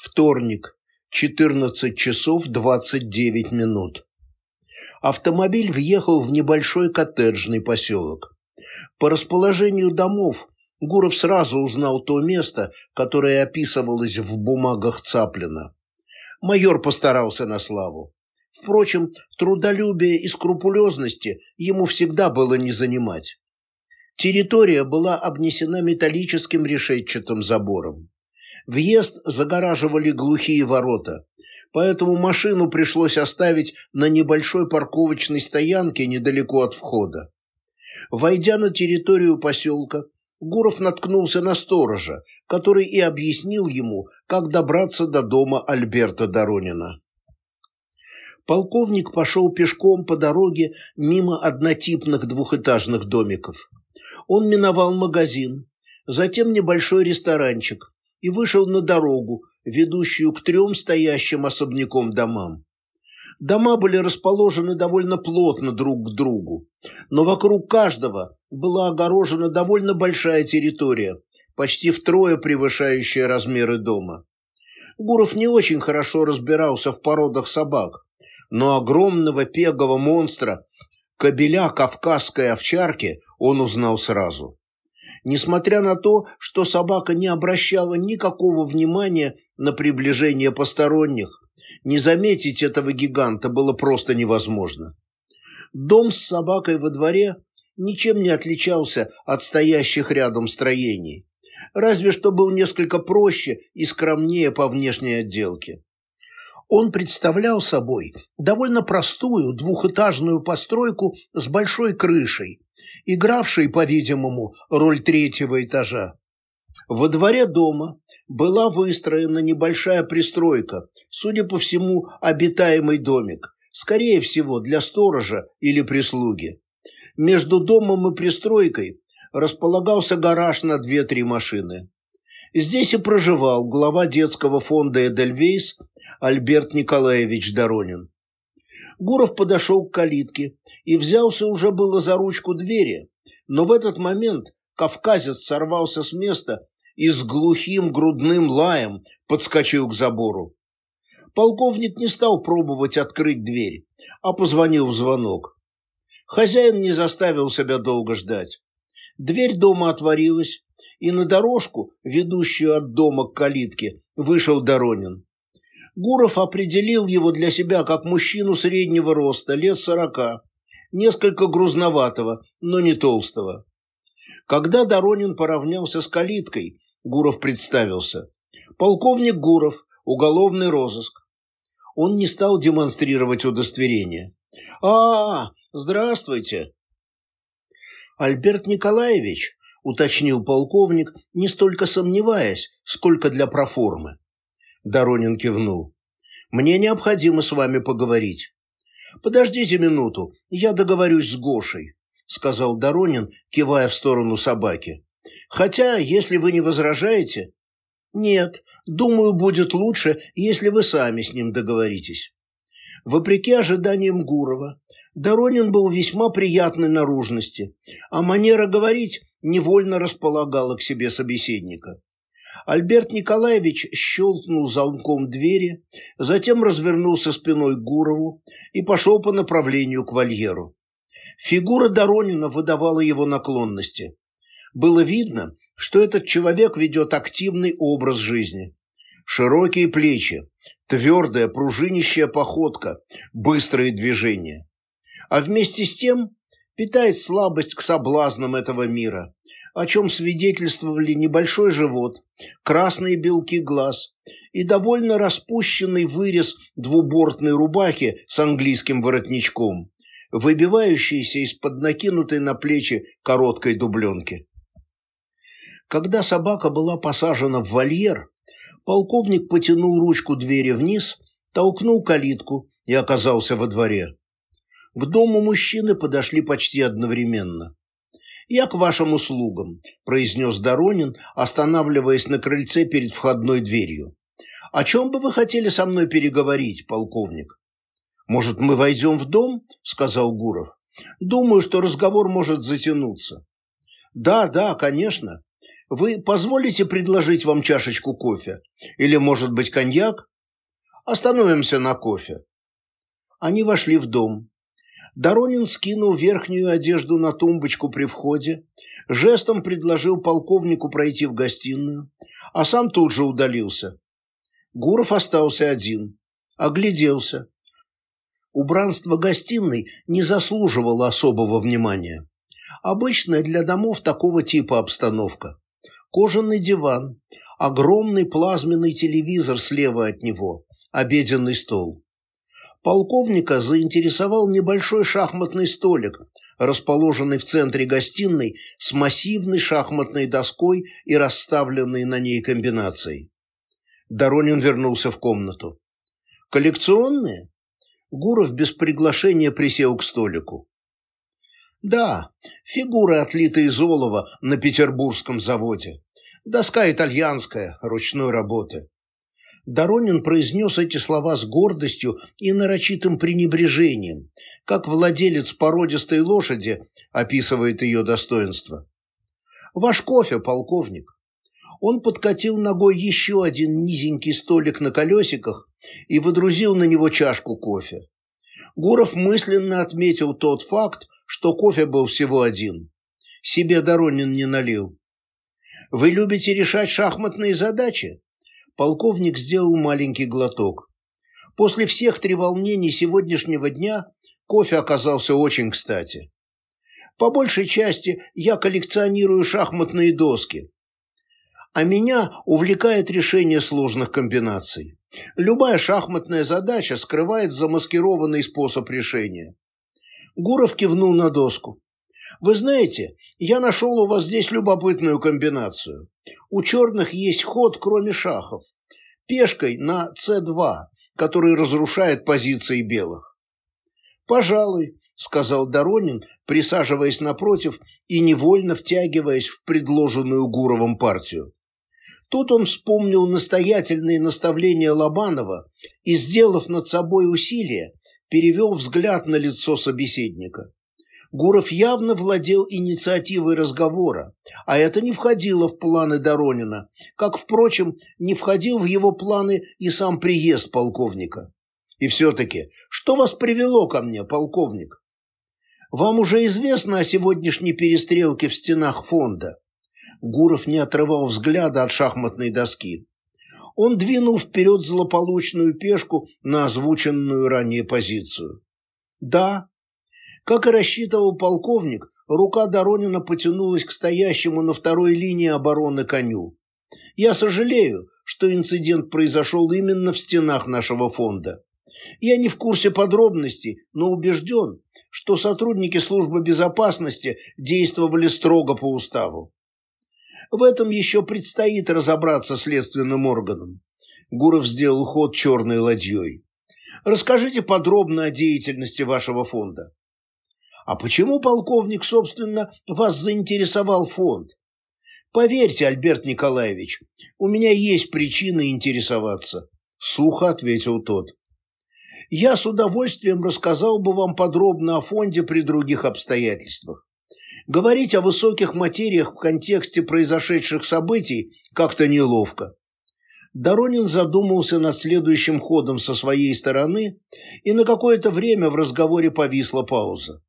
Вторник, 14 часов 29 минут. Автомобиль въехал в небольшой коттеджный поселок. По расположению домов Гуров сразу узнал то место, которое описывалось в бумагах Цаплина. Майор постарался на славу. Впрочем, трудолюбие и скрупулезности ему всегда было не занимать. Территория была обнесена металлическим решетчатым забором. Въезд загораживали глухие ворота, поэтому машину пришлось оставить на небольшой парковочной стоянке недалеко от входа. Войдя на территорию поселка, Гуров наткнулся на сторожа, который и объяснил ему, как добраться до дома Альберта Доронина. Полковник пошел пешком по дороге мимо однотипных двухэтажных домиков. Он миновал магазин, затем небольшой ресторанчик и вышел на дорогу, ведущую к трем стоящим особняком домам. Дома были расположены довольно плотно друг к другу, но вокруг каждого была огорожена довольно большая территория, почти втрое превышающая размеры дома. Гуров не очень хорошо разбирался в породах собак, но огромного пегого монстра, кобеля кавказской овчарки, он узнал сразу. Несмотря на то, что собака не обращала никакого внимания на приближение посторонних, не заметить этого гиганта было просто невозможно. Дом с собакой во дворе ничем не отличался от стоящих рядом строений, разве что был несколько проще и скромнее по внешней отделке. Он представлял собой довольно простую двухэтажную постройку с большой крышей, игравшей, по-видимому, роль третьего этажа. Во дворе дома была выстроена небольшая пристройка, судя по всему, обитаемый домик, скорее всего, для сторожа или прислуги. Между домом и пристройкой располагался гараж на две-три машины. Здесь и проживал глава детского фонда «Эдельвейс» Альберт Николаевич Доронин. Гуров подошел к калитке и взялся уже было за ручку двери, но в этот момент кавказец сорвался с места и с глухим грудным лаем подскочил к забору. Полковник не стал пробовать открыть дверь, а позвонил в звонок. Хозяин не заставил себя долго ждать. Дверь дома отворилась, и на дорожку, ведущую от дома к калитке, вышел Доронин. Гуров определил его для себя как мужчину среднего роста, лет сорока, несколько грузноватого, но не толстого. Когда Доронин поравнялся с калиткой, Гуров представился. «Полковник Гуров, уголовный розыск». Он не стал демонстрировать удостоверение. «А, здравствуйте!» «Альберт Николаевич», — уточнил полковник, не столько сомневаясь, сколько для проформы. Доронин кивнул. «Мне необходимо с вами поговорить». «Подождите минуту, я договорюсь с Гошей», — сказал Доронин, кивая в сторону собаки. «Хотя, если вы не возражаете...» «Нет, думаю, будет лучше, если вы сами с ним договоритесь». Вопреки ожиданиям Гурова, Доронин был весьма приятной наружности, а манера говорить невольно располагала к себе собеседника. Альберт Николаевич щелкнул замком двери, затем развернулся спиной к Гурову и пошел по направлению к вольеру. Фигура Доронина выдавала его наклонности. Было видно, что этот человек ведет активный образ жизни. Широкие плечи, твердая пружинищая походка, быстрые движения. А вместе с тем питает слабость к соблазнам этого мира, о чем свидетельствовали небольшой живот, красные белки глаз и довольно распущенный вырез двубортной рубахи с английским воротничком, выбивающийся из-под накинутой на плечи короткой дубленки. Когда собака была посажена в вольер, полковник потянул ручку двери вниз, толкнул калитку и оказался во дворе. К дому мужчины подошли почти одновременно. «Я к вашим услугам», – произнес Доронин, останавливаясь на крыльце перед входной дверью. «О чем бы вы хотели со мной переговорить, полковник?» «Может, мы войдем в дом?» – сказал Гуров. «Думаю, что разговор может затянуться». «Да, да, конечно. Вы позволите предложить вам чашечку кофе? Или, может быть, коньяк? Остановимся на кофе. Они вошли в дом. Доронин скинул верхнюю одежду на тумбочку при входе, жестом предложил полковнику пройти в гостиную, а сам тут же удалился. Гуров остался один, огляделся. Убранство гостиной не заслуживало особого внимания. Обычная для домов такого типа обстановка кожаный диван, огромный плазменный телевизор слева от него, обеденный стол. Полковника заинтересовал небольшой шахматный столик, расположенный в центре гостиной с массивной шахматной доской и расставленной на ней комбинацией. Доронин вернулся в комнату. «Коллекционные?» Гуров без приглашения присел к столику. Да, фигуры, отлитые из олова на петербургском заводе. Доска итальянская, ручной работы. Доронин произнес эти слова с гордостью и нарочитым пренебрежением, как владелец породистой лошади описывает ее достоинство. «Ваш кофе, полковник». Он подкатил ногой еще один низенький столик на колесиках и выдрузил на него чашку кофе. Гуров мысленно отметил тот факт, что кофе был всего один. Себе Доронин не налил. «Вы любите решать шахматные задачи?» Полковник сделал маленький глоток. После всех треволнений сегодняшнего дня кофе оказался очень кстати. По большей части я коллекционирую шахматные доски. А меня увлекает решение сложных комбинаций. Любая шахматная задача скрывает замаскированный способ решения. Гуров кивнул на доску. «Вы знаете, я нашел у вас здесь любопытную комбинацию. У черных есть ход, кроме шахов. Пешкой на c2, который разрушает позиции белых». «Пожалуй», — сказал Доронин, присаживаясь напротив и невольно втягиваясь в предложенную Гуровым партию. Тут он вспомнил настоятельные наставления Лобанова и, сделав над собой усилие, перевел взгляд на лицо собеседника. Гуров явно владел инициативой разговора, а это не входило в планы Доронина, как, впрочем, не входил в его планы и сам приезд полковника. И все-таки, что вас привело ко мне, полковник? Вам уже известно о сегодняшней перестрелке в стенах фонда? Гуров не отрывал взгляда от шахматной доски он двинул вперед злополучную пешку на озвученную ранее позицию. Да, как и рассчитывал полковник, рука Доронина потянулась к стоящему на второй линии обороны коню. Я сожалею, что инцидент произошел именно в стенах нашего фонда. Я не в курсе подробностей, но убежден, что сотрудники службы безопасности действовали строго по уставу. В этом еще предстоит разобраться следственным органам. Гуров сделал ход черной ладьей. Расскажите подробно о деятельности вашего фонда. А почему, полковник, собственно, вас заинтересовал фонд? Поверьте, Альберт Николаевич, у меня есть причины интересоваться, сухо ответил тот. Я с удовольствием рассказал бы вам подробно о фонде при других обстоятельствах. Говорить о высоких материях в контексте произошедших событий как-то неловко. Доронин задумался над следующим ходом со своей стороны, и на какое-то время в разговоре повисла пауза.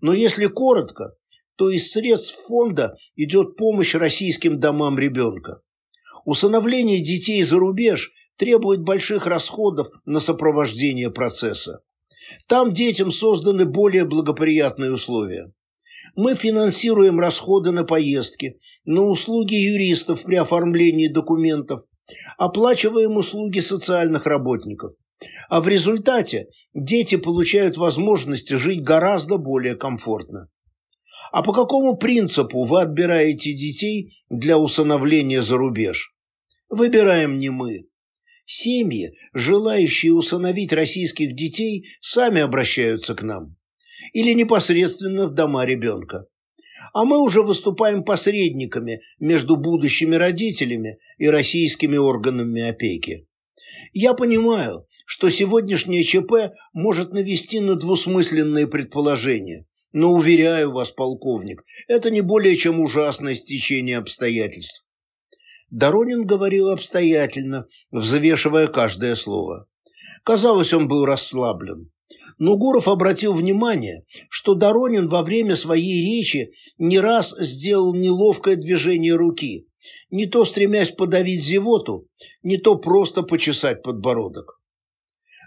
Но если коротко, то из средств фонда идет помощь российским домам ребенка. Усыновление детей за рубеж требует больших расходов на сопровождение процесса. Там детям созданы более благоприятные условия. Мы финансируем расходы на поездки, на услуги юристов при оформлении документов, оплачиваем услуги социальных работников. А в результате дети получают возможность жить гораздо более комфортно. А по какому принципу вы отбираете детей для усыновления за рубеж? Выбираем не мы. Семьи, желающие усыновить российских детей, сами обращаются к нам или непосредственно в дома ребенка. А мы уже выступаем посредниками между будущими родителями и российскими органами опеки. Я понимаю, что сегодняшнее ЧП может навести на двусмысленные предположения, Но, уверяю вас, полковник, это не более чем ужасное стечение обстоятельств. Доронин говорил обстоятельно, взвешивая каждое слово. Казалось, он был расслаблен. Но Гуров обратил внимание, что Доронин во время своей речи не раз сделал неловкое движение руки, не то стремясь подавить зевоту, не то просто почесать подбородок.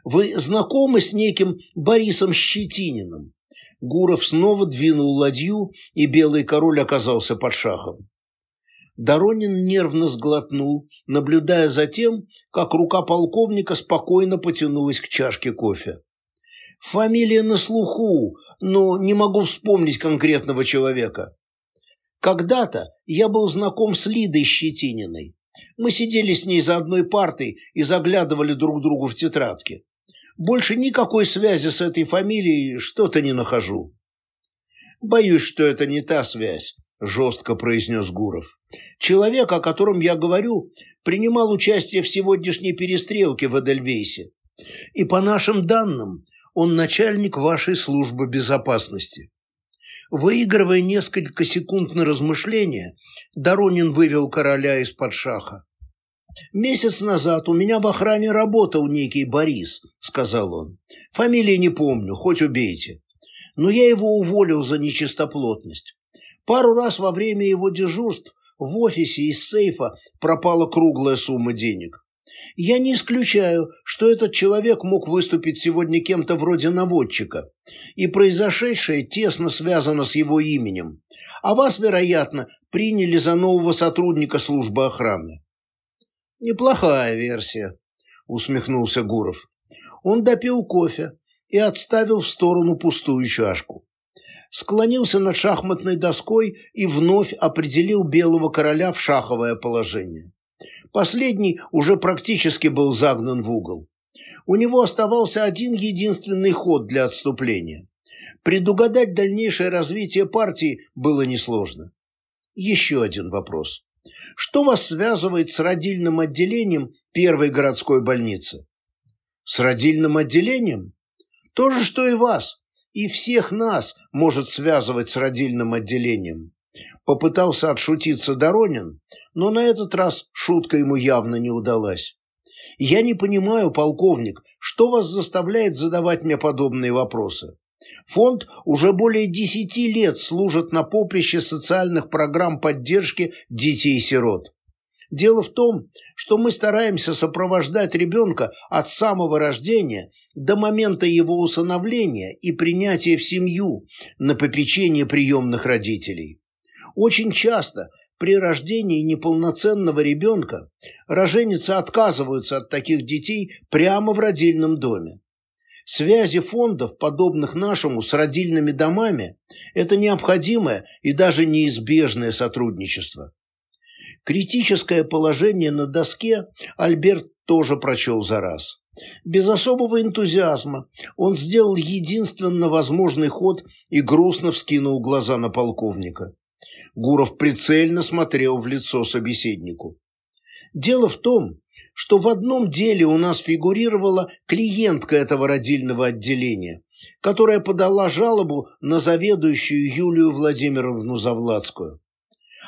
«Вы знакомы с неким Борисом Щетининым?» Гуров снова двинул ладью, и белый король оказался под шахом. Доронин нервно сглотнул, наблюдая за тем, как рука полковника спокойно потянулась к чашке кофе. Фамилия на слуху, но не могу вспомнить конкретного человека. Когда-то я был знаком с Лидой Щетининой. Мы сидели с ней за одной партой и заглядывали друг другу в тетрадки. Больше никакой связи с этой фамилией что-то не нахожу. Боюсь, что это не та связь, жестко произнес Гуров. Человек, о котором я говорю, принимал участие в сегодняшней перестрелке в Эдельвейсе. И по нашим данным, он начальник вашей службы безопасности. Выигрывая несколько секунд на размышление, Доронин вывел короля из-под шаха. «Месяц назад у меня в охране работал некий Борис», — сказал он. «Фамилии не помню, хоть убейте. Но я его уволил за нечистоплотность. Пару раз во время его дежурств в офисе из сейфа пропала круглая сумма денег. Я не исключаю, что этот человек мог выступить сегодня кем-то вроде наводчика, и произошедшее тесно связано с его именем, а вас, вероятно, приняли за нового сотрудника службы охраны. «Неплохая версия», — усмехнулся Гуров. Он допил кофе и отставил в сторону пустую чашку. Склонился над шахматной доской и вновь определил белого короля в шаховое положение. Последний уже практически был загнан в угол. У него оставался один единственный ход для отступления. Предугадать дальнейшее развитие партии было несложно. Еще один вопрос. Что вас связывает с родильным отделением первой городской больницы? С родильным отделением? То же, что и вас, и всех нас может связывать с родильным отделением. Попытался отшутиться Доронин, но на этот раз шутка ему явно не удалась. «Я не понимаю, полковник, что вас заставляет задавать мне подобные вопросы? Фонд уже более десяти лет служит на поприще социальных программ поддержки детей-сирот. Дело в том, что мы стараемся сопровождать ребенка от самого рождения до момента его усыновления и принятия в семью на попечение приемных родителей. Очень часто при рождении неполноценного ребенка роженицы отказываются от таких детей прямо в родильном доме. Связи фондов, подобных нашему, с родильными домами – это необходимое и даже неизбежное сотрудничество. Критическое положение на доске Альберт тоже прочел за раз. Без особого энтузиазма он сделал единственно возможный ход и грустно вскинул глаза на полковника. Гуров прицельно смотрел в лицо собеседнику. Дело в том, что в одном деле у нас фигурировала клиентка этого родильного отделения, которая подала жалобу на заведующую Юлию Владимировну Завладскую.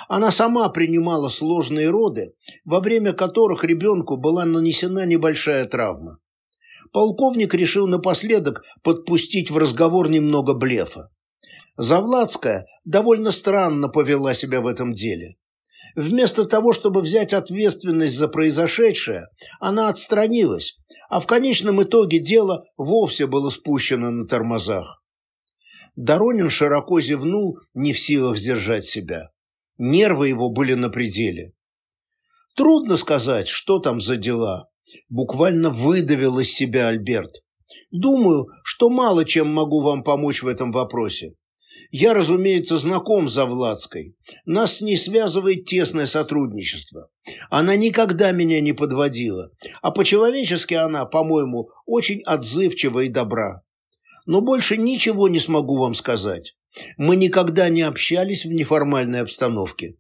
Она сама принимала сложные роды, во время которых ребенку была нанесена небольшая травма. Полковник решил напоследок подпустить в разговор немного блефа. Завладская довольно странно повела себя в этом деле. Вместо того, чтобы взять ответственность за произошедшее, она отстранилась, а в конечном итоге дело вовсе было спущено на тормозах. Доронин широко зевнул, не в силах сдержать себя. Нервы его были на пределе. Трудно сказать, что там за дела. Буквально выдавил из себя Альберт. Думаю, что мало чем могу вам помочь в этом вопросе. Я, разумеется, знаком с Завладской. Нас с ней связывает тесное сотрудничество. Она никогда меня не подводила, а по-человечески она, по-моему, очень отзывчива и добра. Но больше ничего не смогу вам сказать. Мы никогда не общались в неформальной обстановке.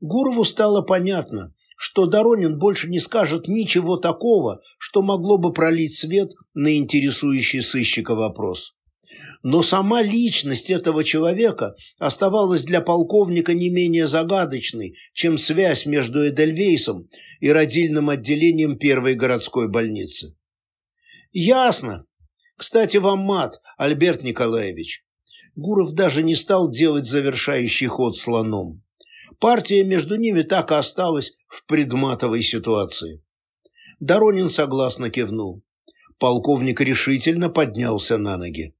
Гурову стало понятно, что Доронин больше не скажет ничего такого, что могло бы пролить свет на интересующий сыщика вопрос. Но сама личность этого человека оставалась для полковника не менее загадочной, чем связь между Эдельвейсом и родильным отделением первой городской больницы. «Ясно. Кстати, вам мат, Альберт Николаевич». Гуров даже не стал делать завершающий ход слоном. Партия между ними так и осталась в предматовой ситуации. Доронин согласно кивнул. Полковник решительно поднялся на ноги.